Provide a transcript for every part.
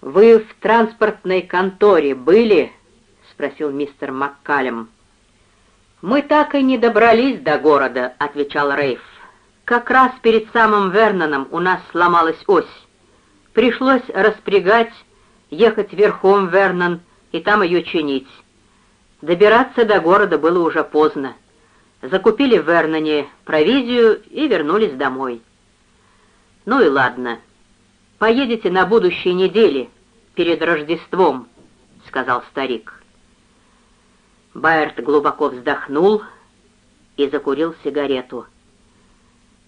«Вы в транспортной конторе были?» — спросил мистер Маккалем. «Мы так и не добрались до города», — отвечал Рейф. «Как раз перед самым Верноном у нас сломалась ось. Пришлось распрягать, ехать верхом в Вернон и там ее чинить. Добираться до города было уже поздно. Закупили в Верноне провизию и вернулись домой. Ну и ладно. Поедете на будущей неделе, перед Рождеством, — сказал старик. Байерт глубоко вздохнул и закурил сигарету.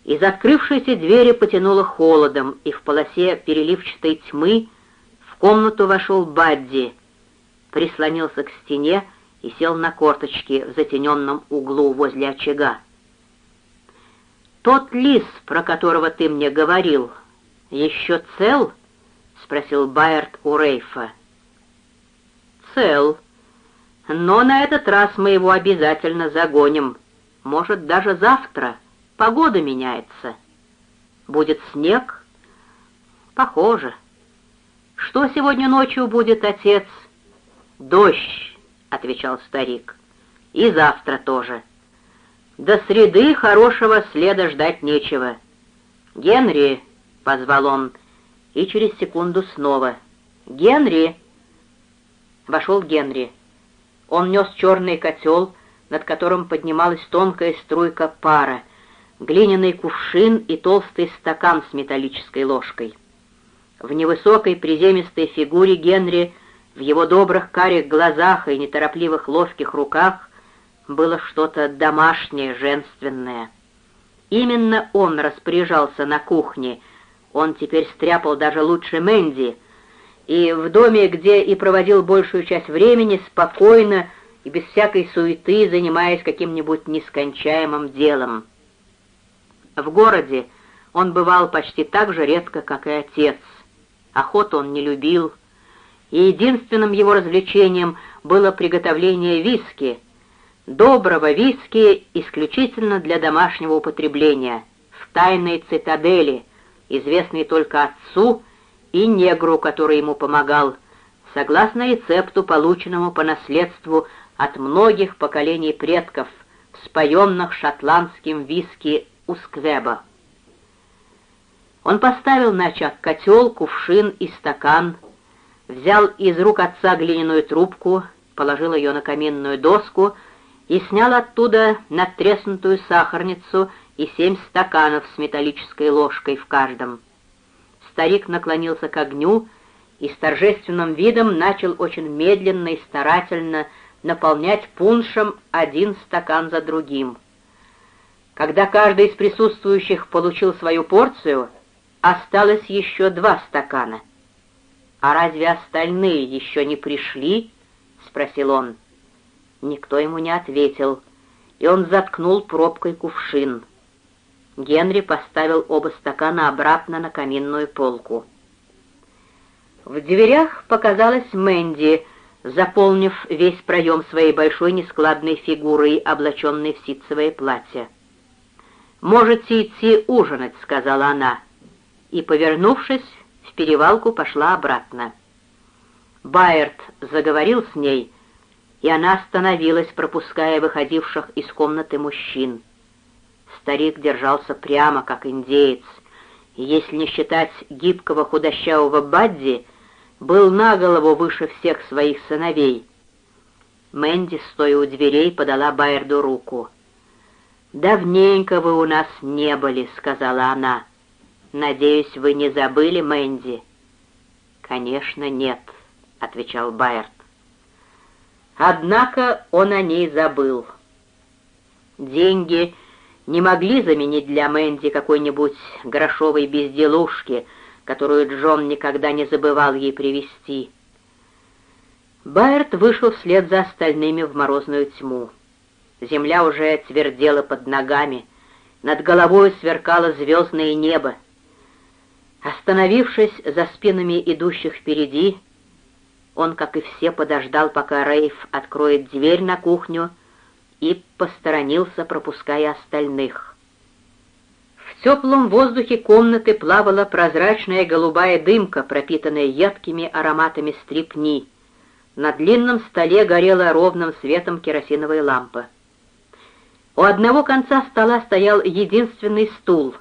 Из открывшейся двери потянуло холодом, и в полосе переливчатой тьмы в комнату вошел Бадди, прислонился к стене и сел на корточки в затененном углу возле очага. «Тот лис, про которого ты мне говорил, еще цел?» — спросил Байерт у Рейфа. «Цел», но на этот раз мы его обязательно загоним. Может, даже завтра. Погода меняется. Будет снег? Похоже. Что сегодня ночью будет, отец? Дождь, — отвечал старик. И завтра тоже. До среды хорошего следа ждать нечего. «Генри!» — позвал он, и через секунду снова. «Генри!» Вошел Генри. Он нес черный котел, над которым поднималась тонкая струйка пара, глиняный кувшин и толстый стакан с металлической ложкой. В невысокой приземистой фигуре Генри, в его добрых карих глазах и неторопливых ловких руках было что-то домашнее, женственное. Именно он распоряжался на кухне, он теперь стряпал даже лучше Мэнди — и в доме, где и проводил большую часть времени, спокойно и без всякой суеты, занимаясь каким-нибудь нескончаемым делом. В городе он бывал почти так же редко, как и отец. Охоту он не любил, и единственным его развлечением было приготовление виски, доброго виски исключительно для домашнего употребления, в тайной цитадели, известной только отцу и негру, который ему помогал, согласно рецепту, полученному по наследству от многих поколений предков, споенных шотландским виски Усквеба. Он поставил на очаг котел, кувшин и стакан, взял из рук отца глиняную трубку, положил ее на каминную доску и снял оттуда надтреснутую сахарницу и семь стаканов с металлической ложкой в каждом. Старик наклонился к огню и с торжественным видом начал очень медленно и старательно наполнять пуншем один стакан за другим. Когда каждый из присутствующих получил свою порцию, осталось еще два стакана. «А разве остальные еще не пришли?» — спросил он. Никто ему не ответил, и он заткнул пробкой кувшин. Генри поставил оба стакана обратно на каминную полку. В дверях показалась Мэнди, заполнив весь проем своей большой нескладной фигурой, облаченной в ситцевое платье. «Можете идти ужинать», — сказала она, и, повернувшись, в перевалку пошла обратно. Байерт заговорил с ней, и она остановилась, пропуская выходивших из комнаты мужчин. Старик держался прямо, как индеец, и, если не считать гибкого худощавого Бадди, был на голову выше всех своих сыновей. Мэнди, стоя у дверей, подала Байерду руку. «Давненько вы у нас не были», — сказала она. «Надеюсь, вы не забыли Мэнди?» «Конечно, нет», — отвечал Байерд. Однако он о ней забыл. Деньги не могли заменить для Мэнди какой-нибудь грошовой безделушки, которую Джон никогда не забывал ей привезти. Байерт вышел вслед за остальными в морозную тьму. Земля уже твердела под ногами, над головой сверкало звездное небо. Остановившись за спинами идущих впереди, он, как и все, подождал, пока Рейф откроет дверь на кухню, и посторонился, пропуская остальных. В теплом воздухе комнаты плавала прозрачная голубая дымка, пропитанная едкими ароматами стрипни. На длинном столе горела ровным светом керосиновая лампа. У одного конца стола стоял единственный стул.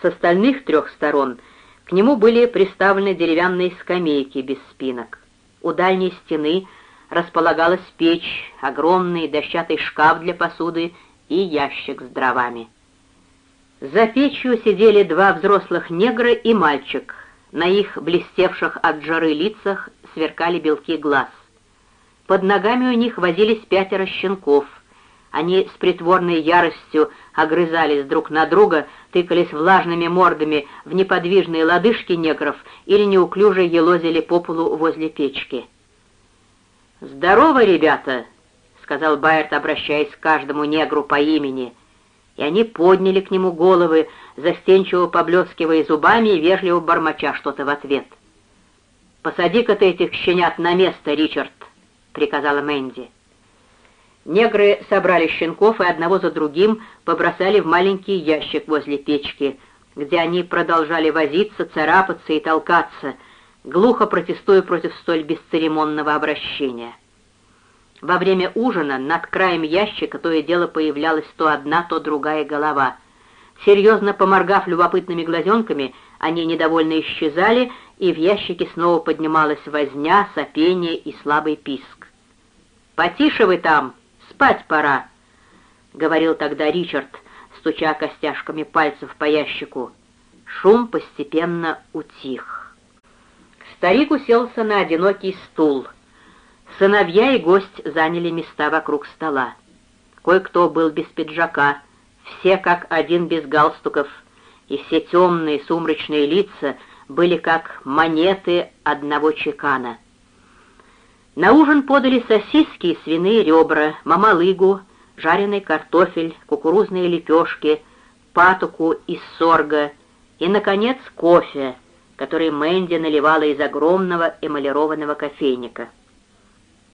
С остальных трех сторон к нему были приставлены деревянные скамейки без спинок. У дальней стены располагалась печь, огромный дощатый шкаф для посуды и ящик с дровами. За печью сидели два взрослых негра и мальчик. На их блестевших от жары лицах сверкали белки глаз. Под ногами у них возились пятеро щенков — они с притворной яростью огрызались друг на друга, тыкались влажными мордами в неподвижные лодыжки негров или неуклюже елозили по полу возле печки. «Здорово, ребята!» — сказал Байерт, обращаясь к каждому негру по имени. И они подняли к нему головы, застенчиво поблескивая зубами и вежливо бормоча что-то в ответ. «Посади-ка ты этих щенят на место, Ричард!» — приказала Мэнди. Негры собрали щенков и одного за другим побросали в маленький ящик возле печки, где они продолжали возиться, царапаться и толкаться, глухо протестуя против столь бесцеремонного обращения. Во время ужина над краем ящика то и дело появлялась то одна, то другая голова. Серьезно поморгав любопытными глазенками, они недовольно исчезали, и в ящике снова поднималась возня, сопение и слабый писк. «Потише вы там!» спать пора», — говорил тогда Ричард, стуча костяшками пальцев по ящику. Шум постепенно утих. Старик уселся на одинокий стул. Сыновья и гость заняли места вокруг стола. Кое-кто был без пиджака, все как один без галстуков, и все темные сумрачные лица были как монеты одного чекана. На ужин подали сосиски и свиные ребра, мамалыгу, жареный картофель, кукурузные лепешки, патоку из сорга и, наконец, кофе, который Мэнди наливала из огромного эмалированного кофейника.